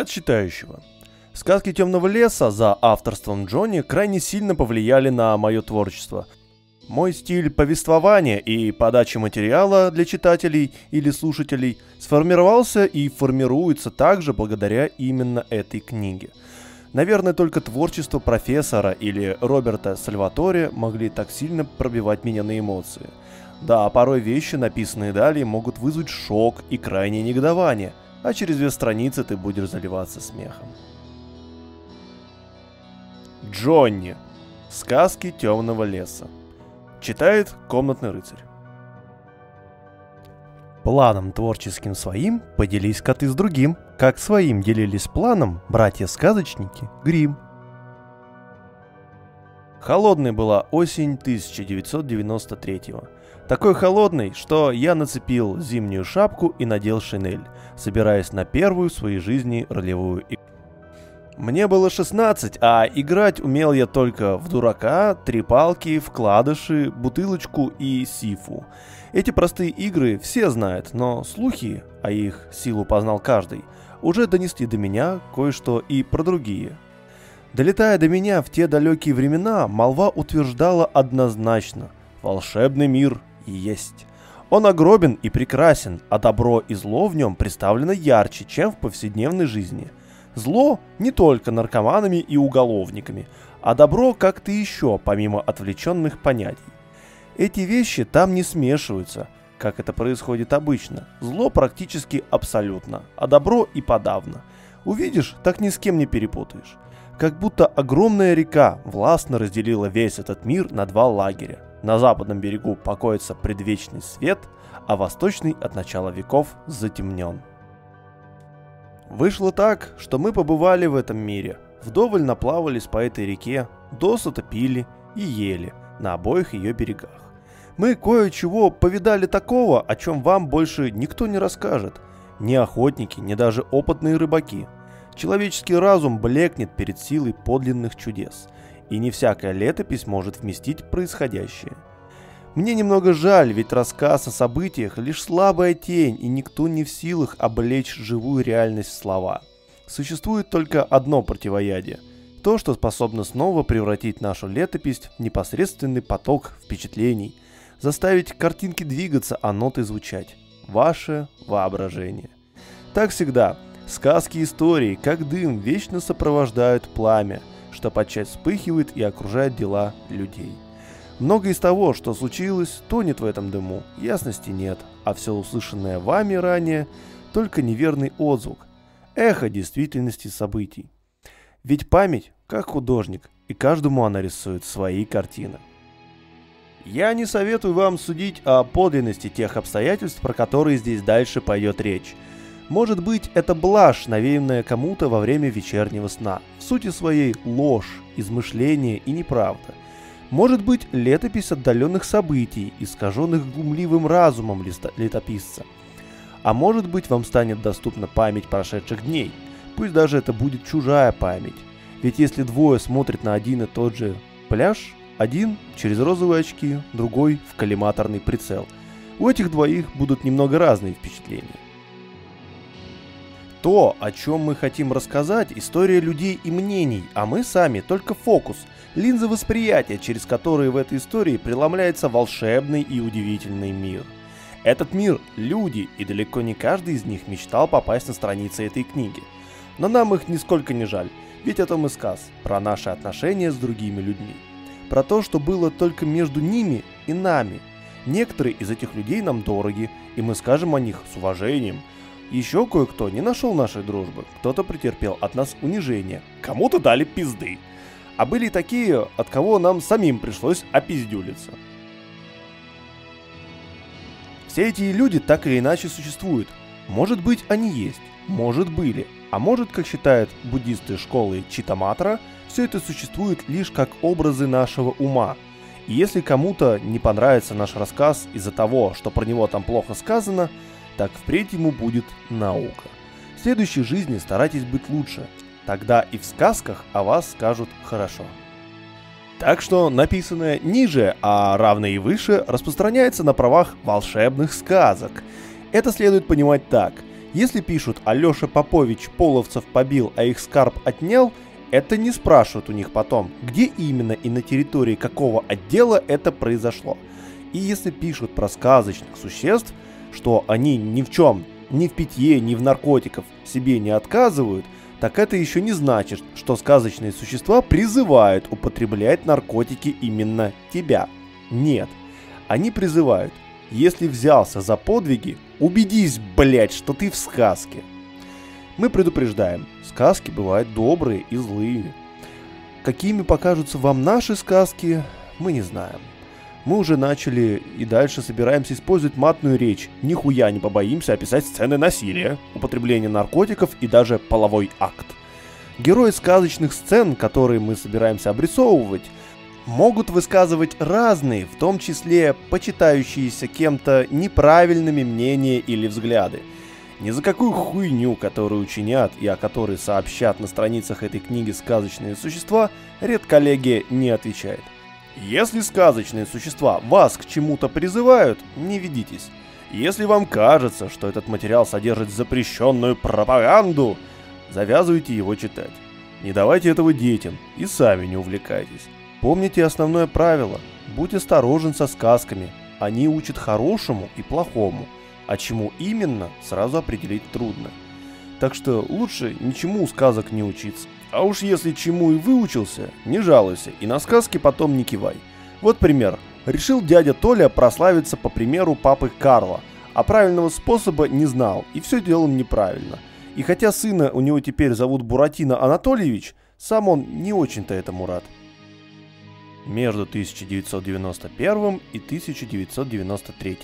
От читающего. Сказки Темного леса за авторством Джонни крайне сильно повлияли на мое творчество. Мой стиль повествования и подачи материала для читателей или слушателей сформировался и формируется также благодаря именно этой книге. Наверное, только творчество профессора или Роберта Сальваторе могли так сильно пробивать меня на эмоции. Да, порой вещи, написанные далее, могут вызвать шок и крайнее негодование, а через две страницы ты будешь заливаться смехом. Джонни. Сказки темного леса. Читает комнатный рыцарь. Планом творческим своим поделись коты с другим, как своим делились планом братья-сказочники Грим. Холодной была осень 1993 -го. Такой холодный, что я нацепил зимнюю шапку и надел шинель, собираясь на первую в своей жизни ролевую игру. Мне было 16, а играть умел я только в дурака, три палки, вкладыши, бутылочку и сифу. Эти простые игры все знают, но слухи, а их силу познал каждый, уже донесли до меня кое-что и про другие. Долетая до меня в те далекие времена, молва утверждала однозначно – волшебный мир есть. Он огробен и прекрасен, а добро и зло в нем представлено ярче, чем в повседневной жизни – Зло не только наркоманами и уголовниками, а добро как-то еще, помимо отвлеченных понятий. Эти вещи там не смешиваются, как это происходит обычно. Зло практически абсолютно, а добро и подавно. Увидишь, так ни с кем не перепутаешь. Как будто огромная река властно разделила весь этот мир на два лагеря. На западном берегу покоится предвечный свет, а восточный от начала веков затемнен. Вышло так, что мы побывали в этом мире, вдоволь наплавались по этой реке, досыта пили и ели на обоих ее берегах. Мы кое-чего повидали такого, о чем вам больше никто не расскажет. Ни охотники, ни даже опытные рыбаки. Человеческий разум блекнет перед силой подлинных чудес, и не всякая летопись может вместить происходящее – мне немного жаль, ведь рассказ о событиях лишь слабая тень, и никто не в силах облечь живую реальность в слова. Существует только одно противоядие. То, что способно снова превратить нашу летопись в непосредственный поток впечатлений, заставить картинки двигаться, а ноты звучать. Ваше воображение. Так всегда, сказки истории, как дым, вечно сопровождают пламя, что подчас вспыхивает и окружает дела людей. Многое из того, что случилось, тонет в этом дыму, ясности нет, а все услышанное вами ранее – только неверный отзвук, эхо действительности событий. Ведь память как художник, и каждому она рисует свои картины. Я не советую вам судить о подлинности тех обстоятельств, про которые здесь дальше пойдет речь. Может быть, это блажь, навеянная кому-то во время вечернего сна. В сути своей ложь, измышление и неправда – может быть летопись отдаленных событий, искаженных глумливым разумом летописца. А может быть вам станет доступна память прошедших дней, пусть даже это будет чужая память. Ведь если двое смотрят на один и тот же пляж, один через розовые очки, другой в коллиматорный прицел, у этих двоих будут немного разные впечатления. То, о чем мы хотим рассказать, история людей и мнений, а мы сами только фокус – линзы восприятия, через которые в этой истории преломляется волшебный и удивительный мир. Этот мир – люди, и далеко не каждый из них мечтал попасть на страницы этой книги. Но нам их нисколько не жаль, ведь это мы сказ про наши отношения с другими людьми. Про то, что было только между ними и нами. Некоторые из этих людей нам дороги, и мы скажем о них с уважением. Еще кое-кто не нашел нашей дружбы, кто-то претерпел от нас унижение, кому-то дали пизды – а были такие, от кого нам самим пришлось опиздюлиться. Все эти люди так или иначе существуют. Может быть, они есть, может были, а может, как считают буддисты школы Читаматра, все это существует лишь как образы нашего ума. И если кому-то не понравится наш рассказ из-за того, что про него там плохо сказано, так впредь ему будет наука. В следующей жизни старайтесь быть лучше, Тогда и в сказках о вас скажут хорошо. Так что написанное ниже, а равное и выше, распространяется на правах волшебных сказок. Это следует понимать так. Если пишут «Алеша Попович половцев побил, а их скарб отнял», это не спрашивают у них потом, где именно и на территории какого отдела это произошло. И если пишут про сказочных существ, что они ни в чем, ни в питье, ни в наркотиках себе не отказывают, так это еще не значит, что сказочные существа призывают употреблять наркотики именно тебя. Нет, они призывают, если взялся за подвиги, убедись, блять, что ты в сказке. Мы предупреждаем, сказки бывают добрые и злые. Какими покажутся вам наши сказки, мы не знаем. Мы уже начали и дальше собираемся использовать матную речь. Нихуя не побоимся описать сцены насилия, употребления наркотиков и даже половой акт. Герои сказочных сцен, которые мы собираемся обрисовывать, могут высказывать разные, в том числе почитающиеся кем-то неправильными мнения или взгляды. Ни за какую хуйню, которую учинят и о которой сообщат на страницах этой книги сказочные существа, редколлегия не отвечает. Если сказочные существа вас к чему-то призывают, не ведитесь. Если вам кажется, что этот материал содержит запрещенную пропаганду, завязывайте его читать. Не давайте этого детям и сами не увлекайтесь. Помните основное правило. Будь осторожен со сказками. Они учат хорошему и плохому. А чему именно, сразу определить трудно. Так что лучше ничему у сказок не учиться. А уж если чему и выучился, не жалуйся и на сказки потом не кивай. Вот пример. Решил дядя Толя прославиться по примеру папы Карла, а правильного способа не знал и все делал неправильно. И хотя сына у него теперь зовут Буратино Анатольевич, сам он не очень-то этому рад. Между 1991 и 1993.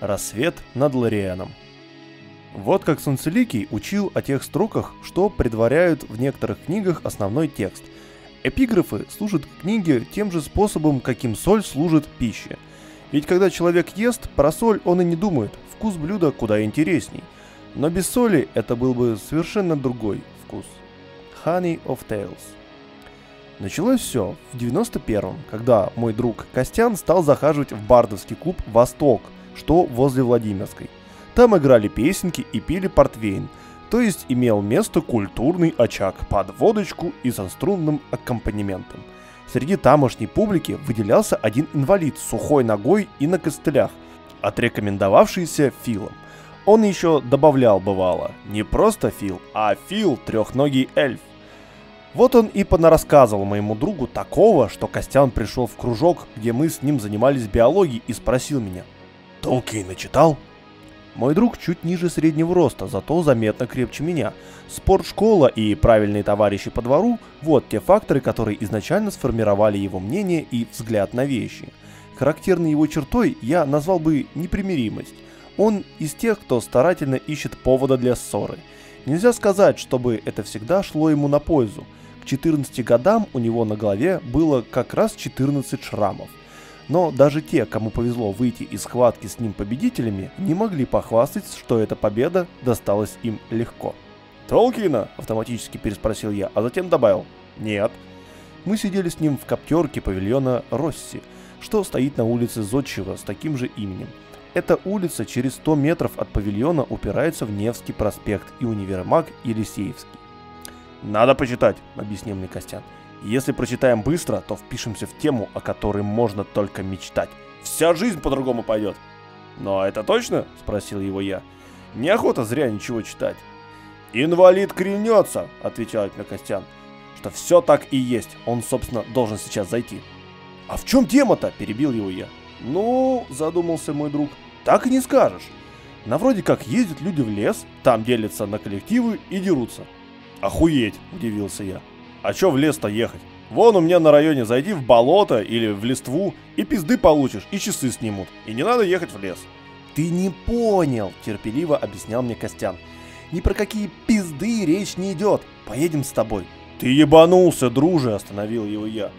Рассвет над Лорианом. Вот как Солнцеликий учил о тех строках, что предваряют в некоторых книгах основной текст. Эпиграфы служат книге тем же способом, каким соль служит пище. Ведь когда человек ест, про соль он и не думает, вкус блюда куда интересней. Но без соли это был бы совершенно другой вкус. Honey of Tales. Началось все в 91-м, когда мой друг Костян стал захаживать в бардовский клуб «Восток», что возле Владимирской – там играли песенки и пили портвейн, то есть имел место культурный очаг под водочку и со струнным аккомпанементом. Среди тамошней публики выделялся один инвалид с сухой ногой и на костылях, отрекомендовавшийся Филом. Он еще добавлял бывало, не просто Фил, а Фил трехногий эльф. Вот он и понарассказывал моему другу такого, что Костян пришел в кружок, где мы с ним занимались биологией и спросил меня. «Толкейна читал?» Мой друг чуть ниже среднего роста, зато заметно крепче меня. Спортшкола и правильные товарищи по двору – вот те факторы, которые изначально сформировали его мнение и взгляд на вещи. Характерной его чертой я назвал бы непримиримость. Он из тех, кто старательно ищет повода для ссоры. Нельзя сказать, чтобы это всегда шло ему на пользу. К 14 годам у него на голове было как раз 14 шрамов. Но даже те, кому повезло выйти из схватки с ним победителями, не могли похвастать, что эта победа досталась им легко. «Толкина?» – автоматически переспросил я, а затем добавил «Нет». Мы сидели с ним в коптерке павильона Росси, что стоит на улице Зодчего с таким же именем. Эта улица через 100 метров от павильона упирается в Невский проспект и универмаг Елисеевский. «Надо почитать», — объяснил мне Костян. Если прочитаем быстро, то впишемся в тему, о которой можно только мечтать. Вся жизнь по-другому пойдет. «Но это точно?» – спросил его я. «Неохота зря ничего читать». «Инвалид кренется», – отвечал мне Костян. «Что все так и есть, он, собственно, должен сейчас зайти». «А в чем тема-то?» – перебил его я. «Ну, – задумался мой друг, – так и не скажешь. На вроде как ездят люди в лес, там делятся на коллективы и дерутся». «Охуеть!» – удивился я. А чё в лес-то ехать? Вон у меня на районе зайди в болото или в листву и пизды получишь, и часы снимут. И не надо ехать в лес. Ты не понял, терпеливо объяснял мне Костян. Ни про какие пизды речь не идет. Поедем с тобой. Ты ебанулся, друже, остановил его я.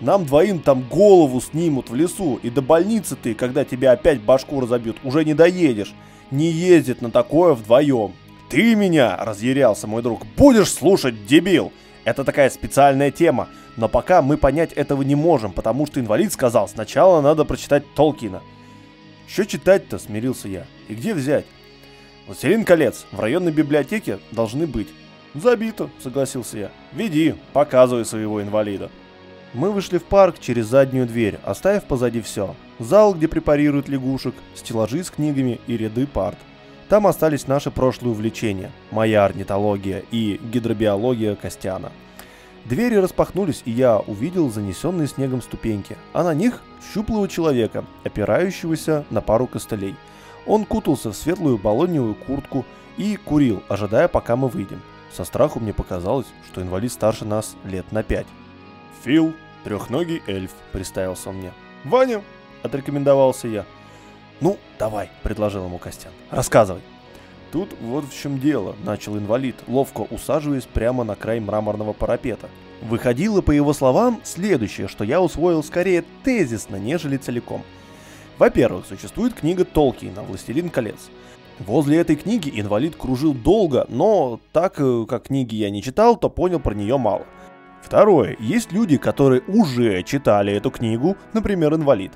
Нам двоим там голову снимут в лесу, и до больницы ты, когда тебя опять башку разобьют, уже не доедешь. Не ездит на такое вдвоем. Ты меня, разъярялся мой друг, будешь слушать, дебил. Это такая специальная тема, но пока мы понять этого не можем, потому что инвалид сказал, сначала надо прочитать Толкина. Что читать-то, смирился я. И где взять? «Властелин колец, в районной библиотеке должны быть». «Забито», — согласился я. «Веди, показывай своего инвалида». Мы вышли в парк через заднюю дверь, оставив позади все. Зал, где препарируют лягушек, стеллажи с книгами и ряды парт. Там остались наши прошлые увлечения. Моя орнитология и гидробиология Костяна. Двери распахнулись, и я увидел занесенные снегом ступеньки, а на них щуплого человека, опирающегося на пару костылей. Он кутался в светлую балоневую куртку и курил, ожидая, пока мы выйдем. Со страху мне показалось, что инвалид старше нас лет на пять. «Фил, трехногий эльф», — представился мне. «Ваня», — отрекомендовался я. «Ну, давай», — предложил ему Костян. «Рассказывай». Тут вот в чем дело, начал инвалид, ловко усаживаясь прямо на край мраморного парапета. Выходило, по его словам, следующее, что я усвоил скорее тезисно, нежели целиком. Во-первых, существует книга Толкиена «Властелин колец». Возле этой книги инвалид кружил долго, но так э, как книги я не читал, то понял про нее мало. Второе. Есть люди, которые уже читали эту книгу, например, инвалид.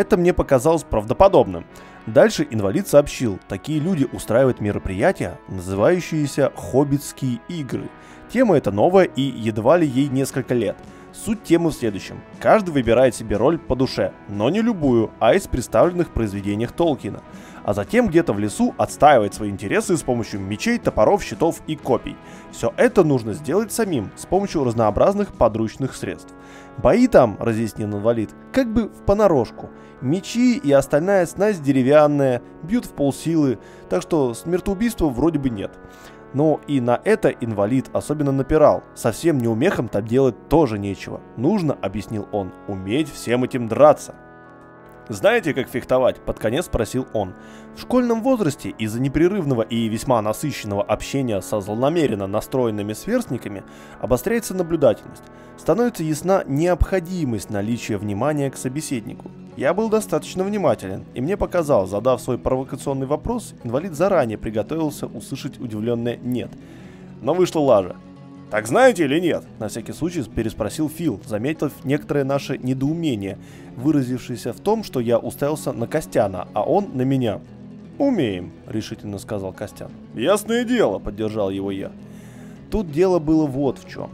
Это мне показалось правдоподобным. Дальше инвалид сообщил, такие люди устраивают мероприятия, называющиеся «Хоббитские игры». Тема эта новая и едва ли ей несколько лет. Суть темы в следующем. Каждый выбирает себе роль по душе, но не любую, а из представленных произведениях Толкина – а затем где-то в лесу отстаивать свои интересы с помощью мечей, топоров, щитов и копий. Все это нужно сделать самим, с помощью разнообразных подручных средств. Бои там, разъяснил инвалид, как бы в понарошку. Мечи и остальная снасть деревянная, бьют в полсилы, так что смертоубийства вроде бы нет. Но и на это инвалид особенно напирал. Совсем неумехом там делать тоже нечего. Нужно, объяснил он, уметь всем этим драться. «Знаете, как фехтовать?» – под конец спросил он. В школьном возрасте из-за непрерывного и весьма насыщенного общения со злонамеренно настроенными сверстниками обостряется наблюдательность. Становится ясна необходимость наличия внимания к собеседнику. Я был достаточно внимателен, и мне показалось, задав свой провокационный вопрос, инвалид заранее приготовился услышать удивленное «нет». Но вышла лажа. «Так знаете или нет?» – на всякий случай переспросил Фил, заметив некоторое наше недоумение, выразившееся в том, что я уставился на Костяна, а он на меня. «Умеем», – решительно сказал Костян. «Ясное дело», – поддержал его я. Тут дело было вот в чем.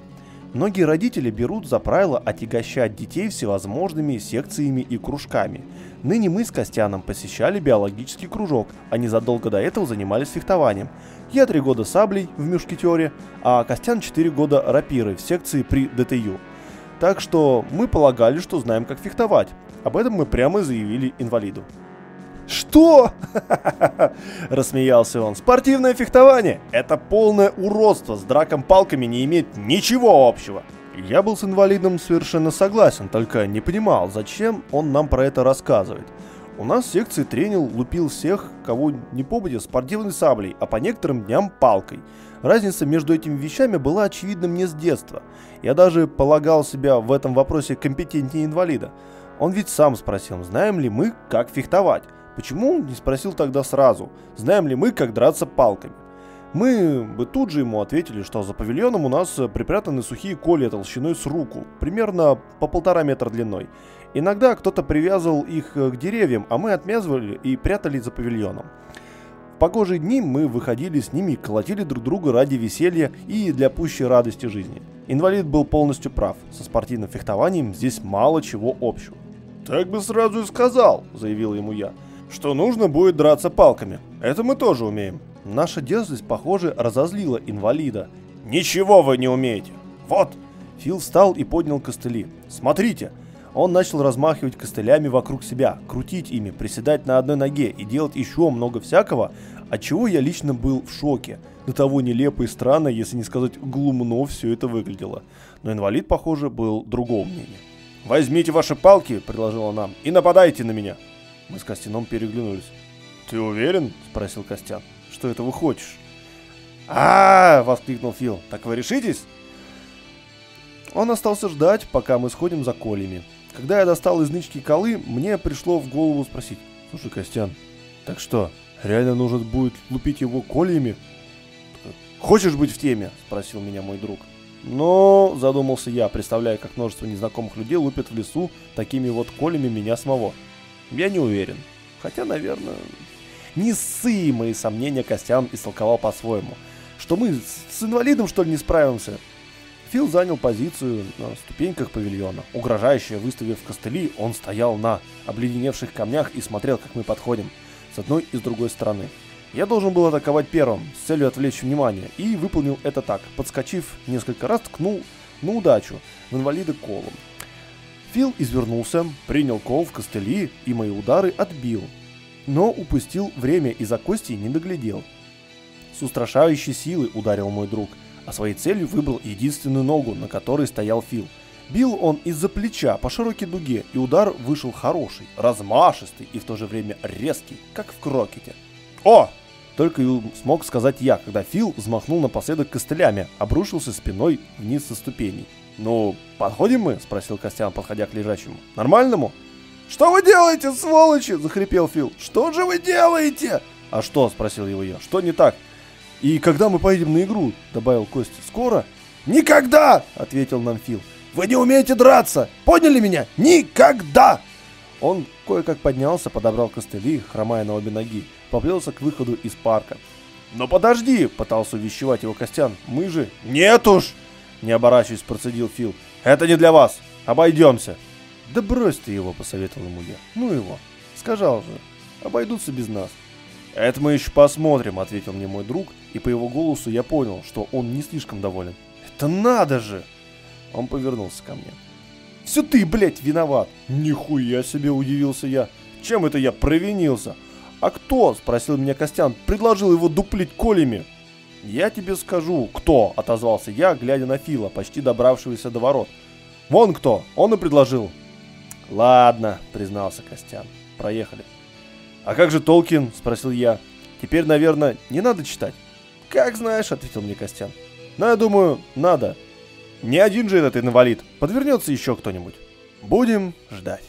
Многие родители берут за правило отягощать детей всевозможными секциями и кружками. Ныне мы с Костяном посещали биологический кружок, а незадолго до этого занимались фехтованием – я три года саблей в мушкетере, а Костян четыре года рапирой в секции при ДТЮ. Так что мы полагали, что знаем, как фехтовать. Об этом мы прямо заявили инвалиду. «Что?» – рассмеялся он. «Спортивное фехтование – это полное уродство, с драком палками не имеет ничего общего». Я был с инвалидом совершенно согласен, только не понимал, зачем он нам про это рассказывает. У нас в секции тренил лупил всех, кого не попадя, спортивной саблей, а по некоторым дням палкой. Разница между этими вещами была очевидна мне с детства. Я даже полагал себя в этом вопросе компетентнее инвалида. Он ведь сам спросил, знаем ли мы, как фехтовать. Почему не спросил тогда сразу, знаем ли мы, как драться палками. Мы бы тут же ему ответили, что за павильоном у нас припрятаны сухие колья толщиной с руку, примерно по полтора метра длиной. Иногда кто-то привязывал их э, к деревьям, а мы отмязывали и прятали за павильоном. В погожие дни мы выходили с ними и колотили друг друга ради веселья и для пущей радости жизни. Инвалид был полностью прав, со спортивным фехтованием здесь мало чего общего. «Так бы сразу и сказал», — заявил ему я, — «что нужно будет драться палками. Это мы тоже умеем». Наша дерзость, похоже, разозлила инвалида. «Ничего вы не умеете! Вот!» Фил встал и поднял костыли. «Смотрите!» Он начал размахивать костылями вокруг себя, крутить ими, приседать на одной ноге и делать еще много всякого, от чего я лично был в шоке. До того нелепо и странно, если не сказать глумно, все это выглядело. Но инвалид, похоже, был другого мнения. «Возьмите ваши палки», — предложила нам, — «и нападайте на меня». Мы с Костяном переглянулись. «Ты уверен?» — спросил Костян. «Что это вы хочешь?» а, -а, -а воскликнул Фил. «Так вы решитесь?» Он остался ждать, пока мы сходим за колями. Когда я достал из нычки колы, мне пришло в голову спросить. Слушай, Костян, так что, реально нужно будет лупить его кольями? Хочешь быть в теме? Спросил меня мой друг. Но, задумался я, представляя, как множество незнакомых людей лупят в лесу такими вот колями меня самого. Я не уверен. Хотя, наверное... Не ссы мои сомнения Костян истолковал по-своему. Что мы с инвалидом что ли не справимся? Фил занял позицию на ступеньках павильона. Угрожающе выставив костыли, он стоял на обледеневших камнях и смотрел, как мы подходим, с одной и с другой стороны. Я должен был атаковать первым, с целью отвлечь внимание, и выполнил это так. Подскочив несколько раз, ткнул на удачу в инвалида колом. Фил извернулся, принял кол в костыли и мои удары отбил. Но упустил время и за кости не доглядел. С устрашающей силой ударил мой друг – а своей целью выбрал единственную ногу, на которой стоял Фил. Бил он из-за плеча по широкой дуге, и удар вышел хороший, размашистый и в то же время резкий, как в крокете. «О!» Только и смог сказать я, когда Фил взмахнул напоследок костылями, обрушился спиной вниз со ступеней. «Ну, подходим мы?» – спросил Костян, подходя к лежачему. «Нормальному?» «Что вы делаете, сволочи?» – захрипел Фил. «Что же вы делаете?» «А что?» – спросил его я. «Что не так?» «И когда мы поедем на игру?» — добавил Костя. «Скоро?» «Никогда!» — ответил нам Фил. «Вы не умеете драться! Поняли меня? Никогда!» Он кое-как поднялся, подобрал костыли, хромая на обе ноги, поплелся к выходу из парка. «Но подожди!» — пытался увещевать его Костян. «Мы же...» «Нет уж!» — не оборачиваясь, процедил Фил. «Это не для вас! Обойдемся!» «Да брось ты его!» — посоветовал ему я. «Ну его! Сказал же! Обойдутся без нас!» «Это мы еще посмотрим», — ответил мне мой друг, и по его голосу я понял, что он не слишком доволен. «Это надо же!» Он повернулся ко мне. «Все ты, блядь, виноват!» «Нихуя себе!» — удивился я. «Чем это я провинился?» «А кто?» — спросил меня Костян. «Предложил его дуплить колями!» «Я тебе скажу, кто!» — отозвался я, глядя на Фила, почти добравшегося до ворот. «Вон кто! Он и предложил!» «Ладно», — признался Костян. «Проехали». «А как же Толкин?» – спросил я. «Теперь, наверное, не надо читать?» «Как знаешь», – ответил мне Костян. «Но я думаю, надо. Не один же этот инвалид. Подвернется еще кто-нибудь. Будем ждать».